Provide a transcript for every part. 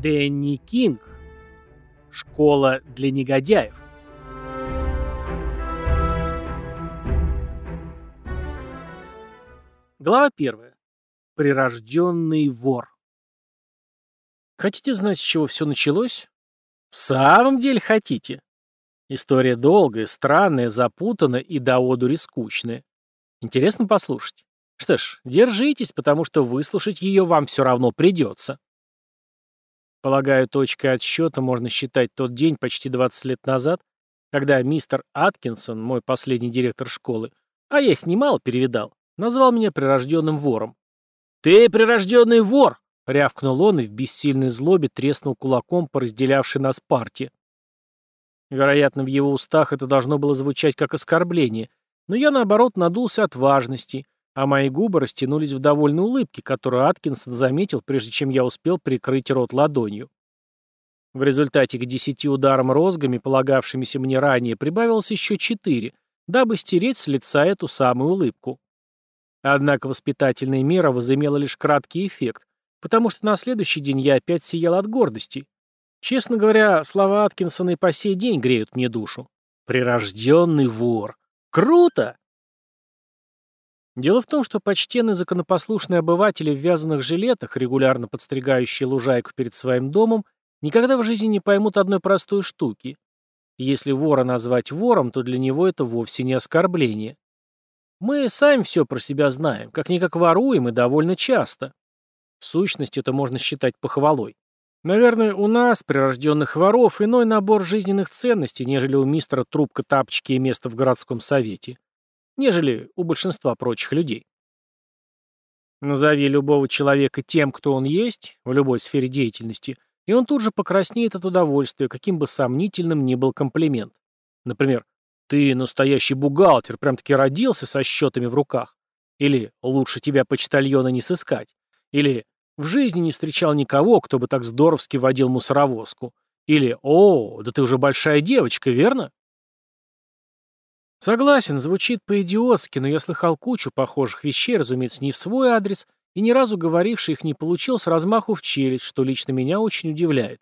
Дэнни Кинг. Школа для негодяев. Глава первая. Прирожденный вор. Хотите знать, с чего все началось? В самом деле хотите. История долгая, странная, запутанная и до одури скучная. Интересно послушать? Что ж, держитесь, потому что выслушать ее вам все равно придется. Полагаю, точкой отсчета можно считать тот день почти 20 лет назад, когда мистер Аткинсон, мой последний директор школы, а я их немало перевидал, назвал меня прирожденным вором. «Ты прирожденный вор!» — рявкнул он и в бессильной злобе треснул кулаком по разделявшей нас партии. Вероятно, в его устах это должно было звучать как оскорбление, но я, наоборот, надулся от важности, а мои губы растянулись в довольной улыбке, которую Аткинсон заметил, прежде чем я успел прикрыть рот ладонью. В результате к десяти ударам розгами, полагавшимися мне ранее, прибавилось еще четыре, дабы стереть с лица эту самую улыбку. Однако воспитательная мера возымела лишь краткий эффект, потому что на следующий день я опять сиял от гордости. Честно говоря, слова Аткинсона и по сей день греют мне душу. Прирожденный вор. Круто! Дело в том, что почтенные законопослушные обыватели в вязаных жилетах, регулярно подстригающие лужайку перед своим домом, никогда в жизни не поймут одной простой штуки. Если вора назвать вором, то для него это вовсе не оскорбление. Мы сами все про себя знаем, как-никак воруем и довольно часто. В сущности, это можно считать похвалой. Наверное, у нас, прирожденных воров, иной набор жизненных ценностей, нежели у мистера Трубка Тапочки и место в городском совете, нежели у большинства прочих людей. Назови любого человека тем, кто он есть, в любой сфере деятельности, и он тут же покраснеет от удовольствия, каким бы сомнительным ни был комплимент. Например, «Ты настоящий бухгалтер, прям-таки родился со счетами в руках». Или «Лучше тебя почтальона не сыскать». Или в жизни не встречал никого, кто бы так здоровски водил мусоровозку. Или «О, да ты уже большая девочка, верно?» Согласен, звучит по-идиотски, но я слыхал кучу похожих вещей, разумеется, не в свой адрес, и ни разу говоривший их не получил с размаху в челюсть, что лично меня очень удивляет.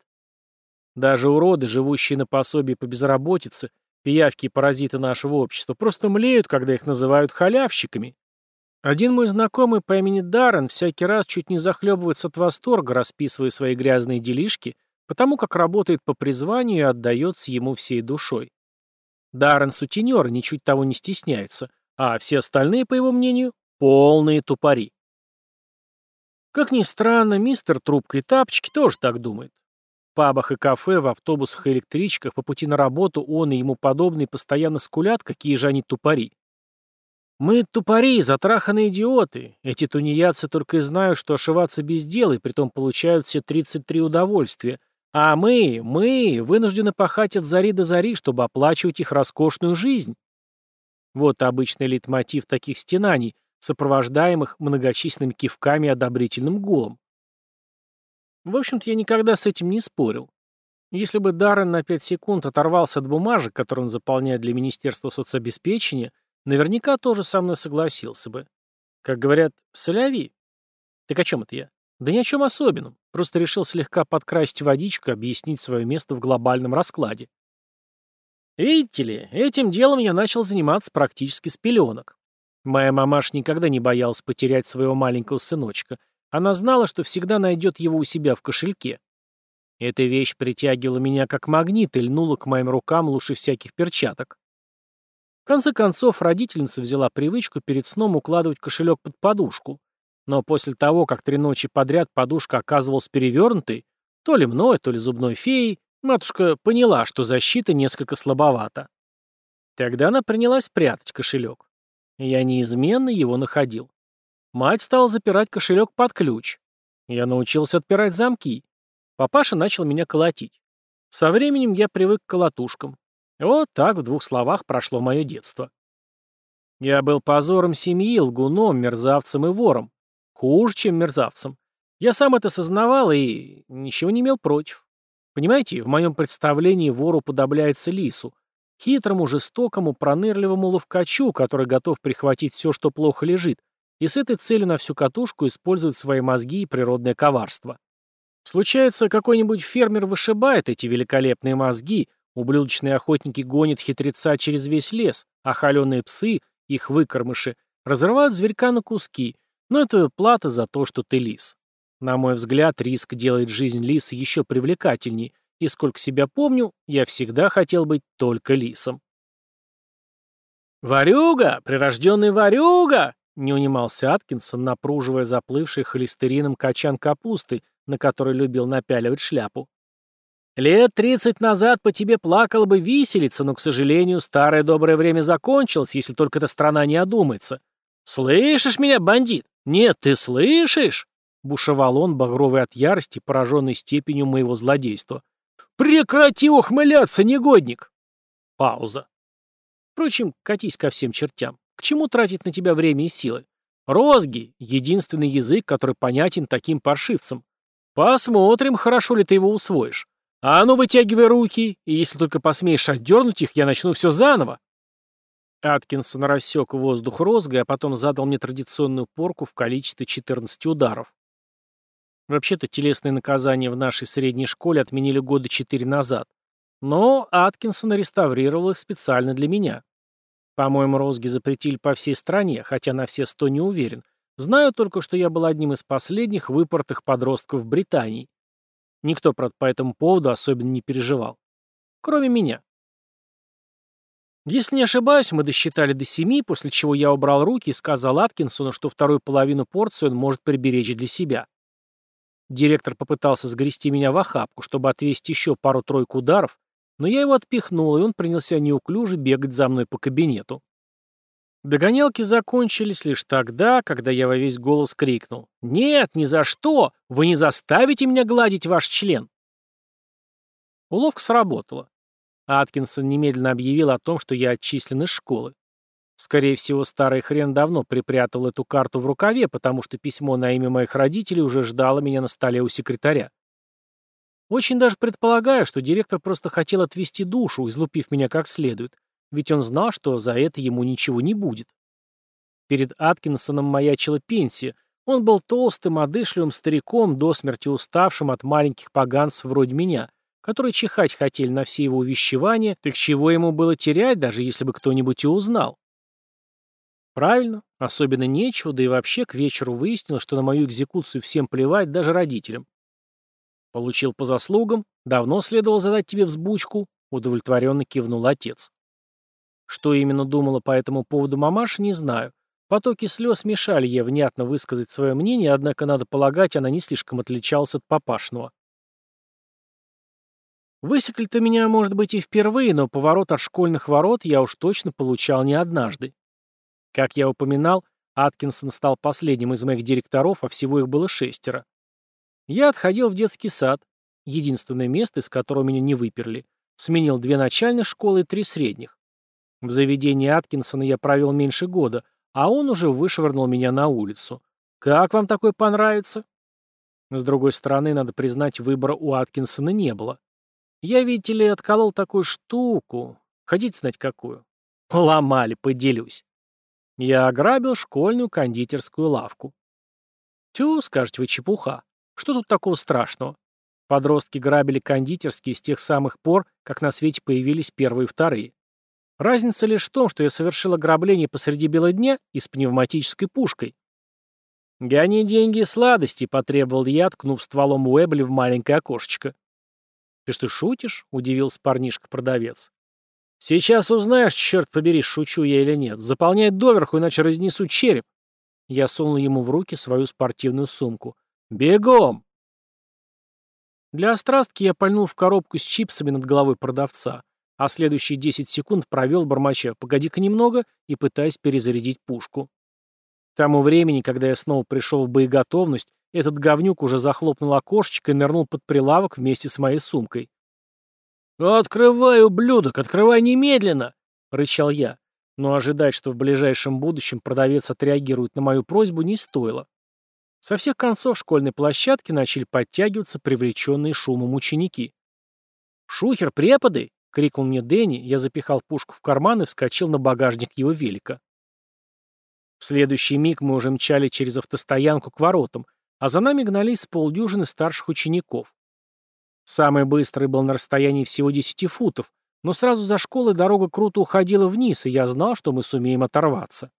Даже уроды, живущие на пособии по безработице, пиявки и паразиты нашего общества, просто млеют, когда их называют халявщиками. Один мой знакомый по имени Даррен всякий раз чуть не захлебывается от восторга, расписывая свои грязные делишки, потому как работает по призванию и отдается ему всей душой. Даррен сутенер, ничуть того не стесняется, а все остальные, по его мнению, полные тупари. Как ни странно, мистер Трубка и Тапочки тоже так думает. В пабах и кафе, в автобусах и электричках по пути на работу он и ему подобные постоянно скулят, какие же они тупари. Мы тупари, затраханные идиоты. Эти тунеядцы только и знают, что ошиваться без дела, и притом получают все 33 удовольствия. А мы, мы вынуждены пахать от зари до зари, чтобы оплачивать их роскошную жизнь. Вот обычный лейтмотив таких стенаний, сопровождаемых многочисленными кивками и одобрительным гулом. В общем-то, я никогда с этим не спорил. Если бы Даррен на 5 секунд оторвался от бумажек, которые он заполняет для Министерства соцобеспечения, Наверняка тоже со мной согласился бы. Как говорят, соляви. Так о чем это я? Да ни о чем особенном. Просто решил слегка подкрасить водичку и объяснить свое место в глобальном раскладе. Видите ли, этим делом я начал заниматься практически с пеленок. Моя мамаш никогда не боялась потерять своего маленького сыночка. Она знала, что всегда найдет его у себя в кошельке. Эта вещь притягивала меня как магнит и льнула к моим рукам лучше всяких перчаток. В конце концов, родительница взяла привычку перед сном укладывать кошелек под подушку. Но после того, как три ночи подряд подушка оказывалась перевернутой, то ли мной, то ли зубной феей, матушка поняла, что защита несколько слабовата. Тогда она принялась прятать кошелек. Я неизменно его находил. Мать стала запирать кошелек под ключ. Я научился отпирать замки. Папаша начал меня колотить. Со временем я привык к колотушкам. Вот так в двух словах прошло мое детство. Я был позором семьи, лгуном, мерзавцем и вором. Хуже, чем мерзавцем. Я сам это сознавал и ничего не имел против. Понимаете, в моем представлении вору подобляется лису. Хитрому, жестокому, пронырливому ловкачу, который готов прихватить все, что плохо лежит, и с этой целью на всю катушку использует свои мозги и природное коварство. Случается, какой-нибудь фермер вышибает эти великолепные мозги, ублюдочные охотники гонят хитреца через весь лес, а холеные псы, их выкормыши, разрывают зверька на куски, но это плата за то, что ты лис. На мой взгляд, риск делает жизнь лиса еще привлекательней, и сколько себя помню, я всегда хотел быть только лисом. «Варюга! Прирожденный варюга!» — не унимался Аткинсон, напруживая заплывший холестерином качан капусты, на который любил напяливать шляпу. «Лет тридцать назад по тебе плакала бы виселица, но, к сожалению, старое доброе время закончилось, если только эта страна не одумается. Слышишь меня, бандит? Нет, ты слышишь?» Бушевал он, багровый от ярости, пораженный степенью моего злодейства. «Прекрати ухмыляться, негодник!» Пауза. Впрочем, катись ко всем чертям. К чему тратить на тебя время и силы? Розги — единственный язык, который понятен таким паршивцам. Посмотрим, хорошо ли ты его усвоишь. А ну, вытягивай руки, и если только посмеешь отдернуть их, я начну все заново. Аткинсон рассек воздух розгой, а потом задал мне традиционную порку в количестве 14 ударов. Вообще-то телесные наказания в нашей средней школе отменили года четыре назад. Но Аткинсон реставрировал их специально для меня. По-моему, розги запретили по всей стране, хотя на все сто не уверен. Знаю только, что я был одним из последних выпортых подростков в Британии. Никто, правда, по этому поводу особенно не переживал. Кроме меня. Если не ошибаюсь, мы досчитали до семи, после чего я убрал руки и сказал Аткинсону, что вторую половину порции он может приберечь для себя. Директор попытался сгрести меня в охапку, чтобы отвести еще пару-тройку ударов, но я его отпихнул, и он принялся неуклюже бегать за мной по кабинету. Догонялки закончились лишь тогда, когда я во весь голос крикнул. «Нет, ни за что! Вы не заставите меня гладить ваш член!» Уловка сработала. Аткинсон немедленно объявил о том, что я отчислен из школы. Скорее всего, старый хрен давно припрятал эту карту в рукаве, потому что письмо на имя моих родителей уже ждало меня на столе у секретаря. Очень даже предполагаю, что директор просто хотел отвести душу, излупив меня как следует, ведь он знал, что за это ему ничего не будет. Перед Аткинсоном маячила пенсия. Он был толстым, одышливым стариком, до смерти уставшим от маленьких поганцев вроде меня, которые чихать хотели на все его увещевания, так чего ему было терять, даже если бы кто-нибудь и узнал. Правильно, особенно нечего, да и вообще к вечеру выяснилось, что на мою экзекуцию всем плевать, даже родителям. Получил по заслугам, давно следовало задать тебе взбучку, удовлетворенно кивнул отец. Что именно думала по этому поводу мамаша, не знаю. Потоки слез мешали ей внятно высказать свое мнение, однако, надо полагать, она не слишком отличалась от папашного. Высекли-то меня, может быть, и впервые, но поворот от школьных ворот я уж точно получал не однажды. Как я упоминал, Аткинсон стал последним из моих директоров, а всего их было шестеро. Я отходил в детский сад, единственное место, из которого меня не выперли, сменил две начальных школы и три средних. В заведении Аткинсона я провел меньше года, а он уже вышвырнул меня на улицу. Как вам такой понравится? С другой стороны, надо признать, выбора у Аткинсона не было. Я, видите ли, отколол такую штуку. Хотите знать, какую? Поломали, поделюсь. Я ограбил школьную кондитерскую лавку. Тю, скажете вы, чепуха. Что тут такого страшного? Подростки грабили кондитерские с тех самых пор, как на свете появились первые и вторые. Разница лишь в том, что я совершил ограбление посреди бела дня и с пневматической пушкой. «Гони деньги и сладости», — потребовал я, ткнув стволом Уэбли в маленькое окошечко. «Ты что, шутишь?» — удивился парнишка-продавец. «Сейчас узнаешь, черт побери, шучу я или нет. Заполняй доверху, иначе разнесу череп». Я сунул ему в руки свою спортивную сумку. «Бегом!» Для острастки я пальнул в коробку с чипсами над головой продавца а следующие 10 секунд провел, бормоча «погоди-ка немного» и пытаясь перезарядить пушку. К тому времени, когда я снова пришел в боеготовность, этот говнюк уже захлопнул окошечко и нырнул под прилавок вместе с моей сумкой. «Открывай, ублюдок, открывай немедленно!» — рычал я. Но ожидать, что в ближайшем будущем продавец отреагирует на мою просьбу, не стоило. Со всех концов школьной площадки начали подтягиваться привлеченные шумом ученики. «Шухер, преподы!» крикнул мне Дэнни, я запихал пушку в карман и вскочил на багажник его велика. В следующий миг мы уже мчали через автостоянку к воротам, а за нами гнались полдюжины старших учеников. Самый быстрый был на расстоянии всего 10 футов, но сразу за школой дорога круто уходила вниз, и я знал, что мы сумеем оторваться.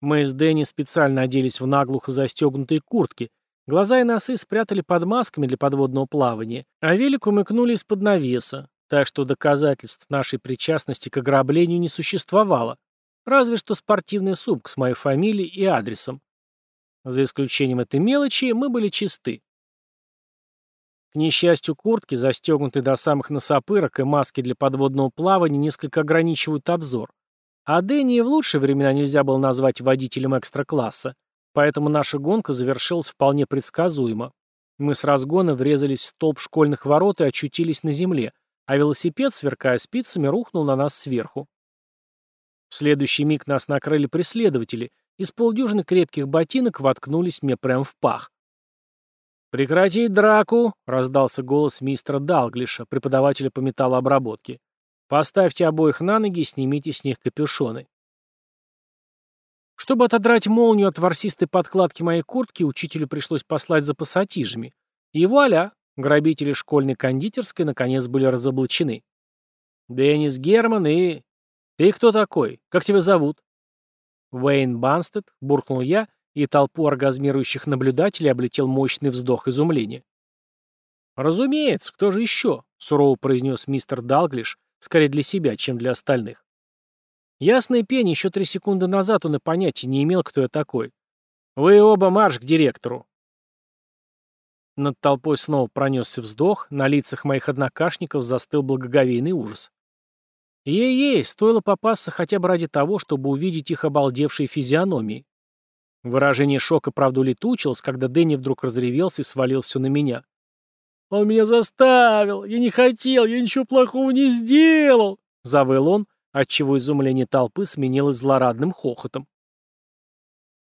Мы с Дэнни специально оделись в наглухо застегнутые куртки, глаза и носы спрятали под масками для подводного плавания, а велик умыкнули из-под навеса, так что доказательств нашей причастности к ограблению не существовало, разве что спортивная сумка с моей фамилией и адресом. За исключением этой мелочи мы были чисты. К несчастью, куртки, застегнутые до самых носопырок и маски для подводного плавания несколько ограничивают обзор. А Дэнни в лучшие времена нельзя было назвать водителем экстра-класса, поэтому наша гонка завершилась вполне предсказуемо. Мы с разгона врезались в столб школьных ворот и очутились на земле, а велосипед, сверкая спицами, рухнул на нас сверху. В следующий миг нас накрыли преследователи, и с полдюжины крепких ботинок воткнулись мне прямо в пах. «Прекратить драку!» — раздался голос мистера Далглиша, преподавателя по металлообработке. «Поставьте обоих на ноги и снимите с них капюшоны». Чтобы отодрать молнию от ворсистой подкладки моей куртки, учителю пришлось послать за пассатижами. И вуаля, грабители школьной кондитерской наконец были разоблачены. Деннис Герман и... «Ты кто такой? Как тебя зовут?» «Уэйн Банстед», — буркнул я, и толпу оргазмирующих наблюдателей облетел мощный вздох изумления. «Разумеется, кто же еще?» — сурово произнес мистер Далглиш, скорее для себя, чем для остальных. Ясная пень, еще три секунды назад он и понятия не имел, кто я такой. «Вы оба марш к директору!» Над толпой снова пронесся вздох, на лицах моих однокашников застыл благоговейный ужас. Ей-ей, стоило попасться хотя бы ради того, чтобы увидеть их обалдевшие физиономии. Выражение шока, правда, улетучилось, когда Дэнни вдруг разревелся и свалил все на меня. «Он меня заставил! Я не хотел! Я ничего плохого не сделал!» — завыл он, отчего изумление толпы сменилось злорадным хохотом.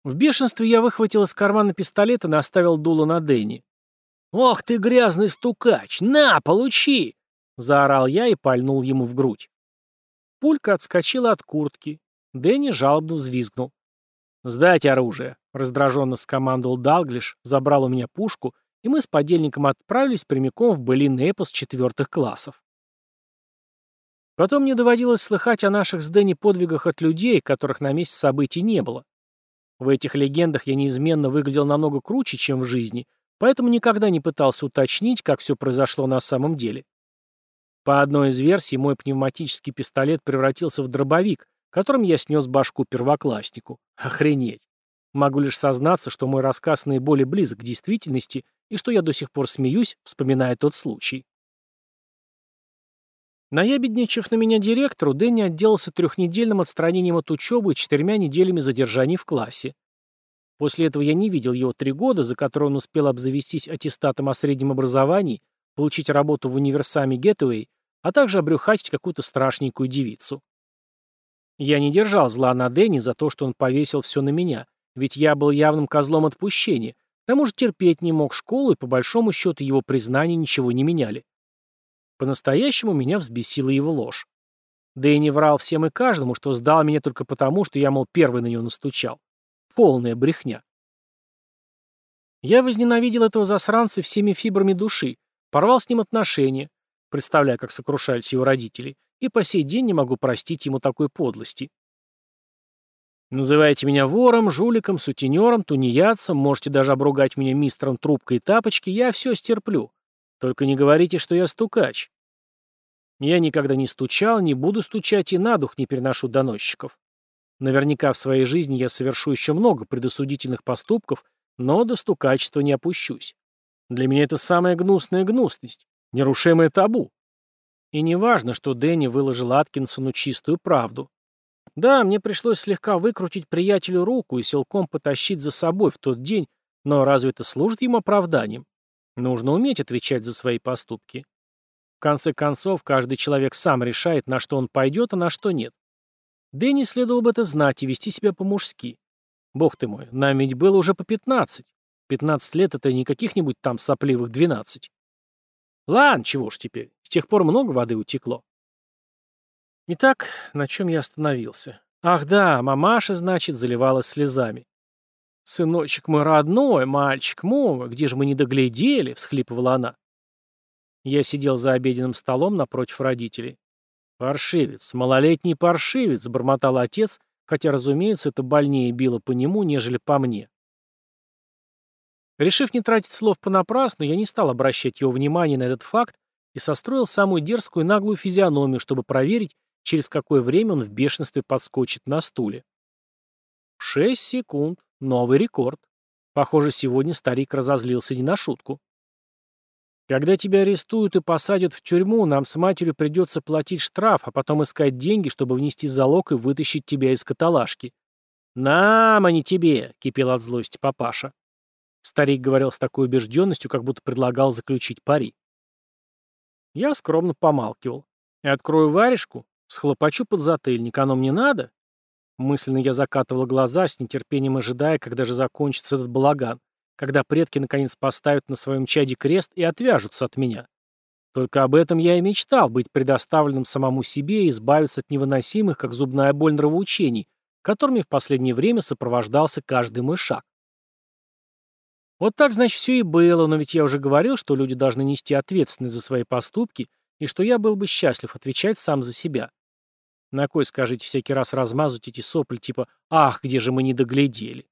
В бешенстве я выхватил из кармана пистолет и наставил дуло на Дэнни. «Ох ты, грязный стукач! На, получи!» — заорал я и пальнул ему в грудь. Пулька отскочила от куртки. Дэнни жалобно взвизгнул. «Сдать оружие!» — раздраженно скомандовал Далглиш, забрал у меня пушку, и мы с подельником отправились прямиком в былинный эпос четвертых классов. Потом мне доводилось слыхать о наших с Дэнни подвигах от людей, которых на месте событий не было. В этих легендах я неизменно выглядел намного круче, чем в жизни, поэтому никогда не пытался уточнить, как все произошло на самом деле. По одной из версий, мой пневматический пистолет превратился в дробовик, которым я снес башку первокласснику. Охренеть. Могу лишь сознаться, что мой рассказ наиболее близок к действительности и что я до сих пор смеюсь, вспоминая тот случай. Наябедничав на меня директору, Дэнни отделался трехнедельным отстранением от учебы и четырьмя неделями задержаний в классе. После этого я не видел его три года, за которые он успел обзавестись аттестатом о среднем образовании получить работу в универсаме Гетуэй, а также обрюхатить какую-то страшненькую девицу. Я не держал зла на Дэнни за то, что он повесил все на меня, ведь я был явным козлом отпущения, к тому же терпеть не мог школу, и по большому счету его признания ничего не меняли. По-настоящему меня взбесила его ложь. Дэнни врал всем и каждому, что сдал меня только потому, что я, мол, первый на него настучал. Полная брехня. Я возненавидел этого засранца всеми фибрами души, Порвал с ним отношения, представляя, как сокрушались его родители, и по сей день не могу простить ему такой подлости. Называйте меня вором, жуликом, сутенером, тунеядцем, можете даже обругать меня мистером трубкой и тапочки, я все стерплю. Только не говорите, что я стукач. Я никогда не стучал, не буду стучать и на дух не переношу доносчиков. Наверняка в своей жизни я совершу еще много предосудительных поступков, но до стукачества не опущусь. Для меня это самая гнусная гнусность, нерушимое табу. И не важно, что Дэнни выложил Аткинсону чистую правду. Да, мне пришлось слегка выкрутить приятелю руку и силком потащить за собой в тот день, но разве это служит ему оправданием? Нужно уметь отвечать за свои поступки. В конце концов, каждый человек сам решает, на что он пойдет, а на что нет. Дэнни следовало бы это знать и вести себя по-мужски. Бог ты мой, нам ведь было уже по пятнадцать. 15 лет — это не каких-нибудь там сопливых 12. Ладно, чего ж теперь. С тех пор много воды утекло. Итак, на чем я остановился? Ах да, мамаша, значит, заливалась слезами. «Сыночек мой родной, мальчик мой, где же мы не доглядели?» — всхлипывала она. Я сидел за обеденным столом напротив родителей. «Паршивец, малолетний паршивец», — бормотал отец, хотя, разумеется, это больнее било по нему, нежели по мне. Решив не тратить слов понапрасну, я не стал обращать его внимание на этот факт и состроил самую дерзкую наглую физиономию, чтобы проверить, через какое время он в бешенстве подскочит на стуле. Шесть секунд. Новый рекорд. Похоже, сегодня старик разозлился не на шутку. Когда тебя арестуют и посадят в тюрьму, нам с матерью придется платить штраф, а потом искать деньги, чтобы внести залог и вытащить тебя из каталажки. «Нам, а не тебе!» — кипел от злости папаша. Старик говорил с такой убежденностью, как будто предлагал заключить пари. Я скромно помалкивал. И открою варежку, схлопочу под затыльник, оно мне надо? Мысленно я закатывал глаза, с нетерпением ожидая, когда же закончится этот балаган, когда предки наконец поставят на своем чаде крест и отвяжутся от меня. Только об этом я и мечтал, быть предоставленным самому себе и избавиться от невыносимых, как зубная боль нравоучений, которыми в последнее время сопровождался каждый мой шаг. Вот так, значит, все и было, но ведь я уже говорил, что люди должны нести ответственность за свои поступки, и что я был бы счастлив отвечать сам за себя. На кой, скажите, всякий раз размазывать эти сопли, типа «Ах, где же мы не доглядели?»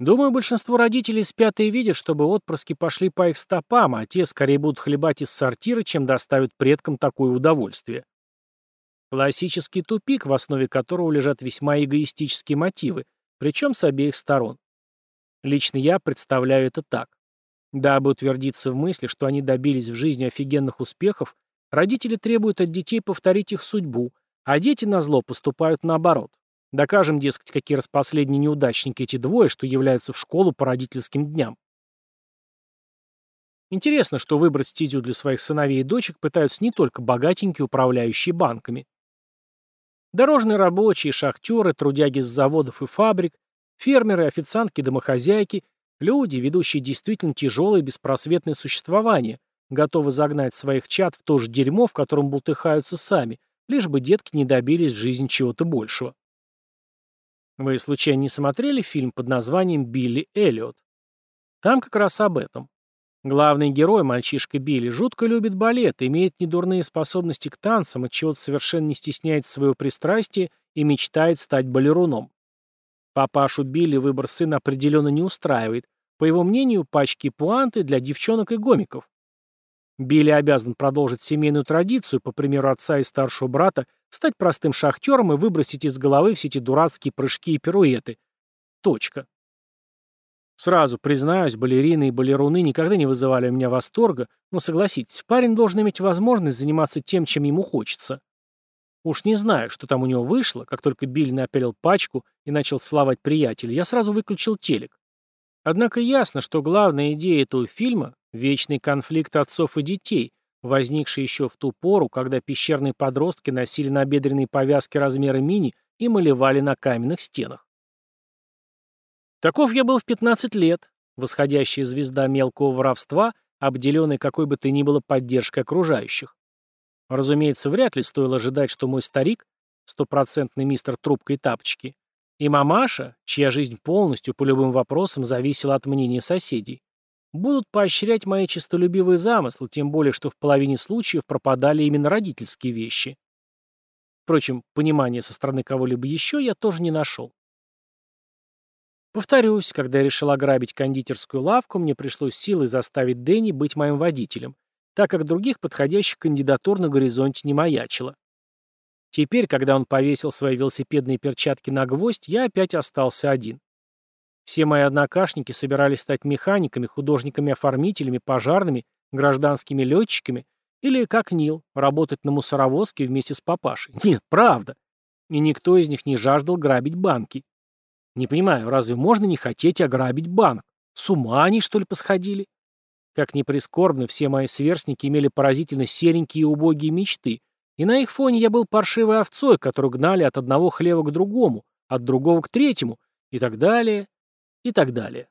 Думаю, большинство родителей спят и видят, чтобы отпрыски пошли по их стопам, а те скорее будут хлебать из сортира, чем доставят предкам такое удовольствие. Классический тупик, в основе которого лежат весьма эгоистические мотивы, причем с обеих сторон. Лично я представляю это так. Дабы утвердиться в мысли, что они добились в жизни офигенных успехов, родители требуют от детей повторить их судьбу, а дети на зло поступают наоборот. Докажем, дескать, какие распоследние неудачники эти двое, что являются в школу по родительским дням. Интересно, что выбрать стезю для своих сыновей и дочек пытаются не только богатенькие управляющие банками. Дорожные рабочие, шахтеры, трудяги с заводов и фабрик, Фермеры, официантки, домохозяйки, люди, ведущие действительно тяжелое беспросветное существование, готовы загнать своих чад в то же дерьмо, в котором бултыхаются сами, лишь бы детки не добились в жизни чего-то большего. Вы случайно не смотрели фильм под названием «Билли Эллиот»? Там как раз об этом. Главный герой, мальчишка Билли, жутко любит балет, имеет недурные способности к танцам, от чего совершенно не стесняется своего пристрастия и мечтает стать балеруном. Папашу Билли выбор сына определенно не устраивает. По его мнению, пачки пуанты для девчонок и гомиков. Билли обязан продолжить семейную традицию, по примеру отца и старшего брата, стать простым шахтером и выбросить из головы все эти дурацкие прыжки и пируэты. Точка. Сразу признаюсь, балерины и балеруны никогда не вызывали у меня восторга, но согласитесь, парень должен иметь возможность заниматься тем, чем ему хочется. Уж не знаю, что там у него вышло, как только Билли напялил пачку и начал славать приятеля, я сразу выключил телек. Однако ясно, что главная идея этого фильма — вечный конфликт отцов и детей, возникший еще в ту пору, когда пещерные подростки носили набедренные повязки размера мини и малевали на каменных стенах. Таков я был в 15 лет, восходящая звезда мелкого воровства, обделенный какой бы то ни было поддержкой окружающих. Разумеется, вряд ли стоило ожидать, что мой старик, стопроцентный мистер трубка и тапочки, и мамаша, чья жизнь полностью по любым вопросам зависела от мнения соседей, будут поощрять мои честолюбивые замыслы, тем более, что в половине случаев пропадали именно родительские вещи. Впрочем, понимания со стороны кого-либо еще я тоже не нашел. Повторюсь, когда я решил ограбить кондитерскую лавку, мне пришлось силой заставить Дэнни быть моим водителем, так как других подходящих кандидатур на горизонте не маячило. Теперь, когда он повесил свои велосипедные перчатки на гвоздь, я опять остался один. Все мои однокашники собирались стать механиками, художниками-оформителями, пожарными, гражданскими летчиками или, как Нил, работать на мусоровозке вместе с папашей. Нет, правда. И никто из них не жаждал грабить банки. Не понимаю, разве можно не хотеть ограбить банк? С ума они, что ли, посходили? Как ни прискорбно, все мои сверстники имели поразительно серенькие и убогие мечты, и на их фоне я был паршивой овцой, которую гнали от одного хлева к другому, от другого к третьему, и так далее, и так далее.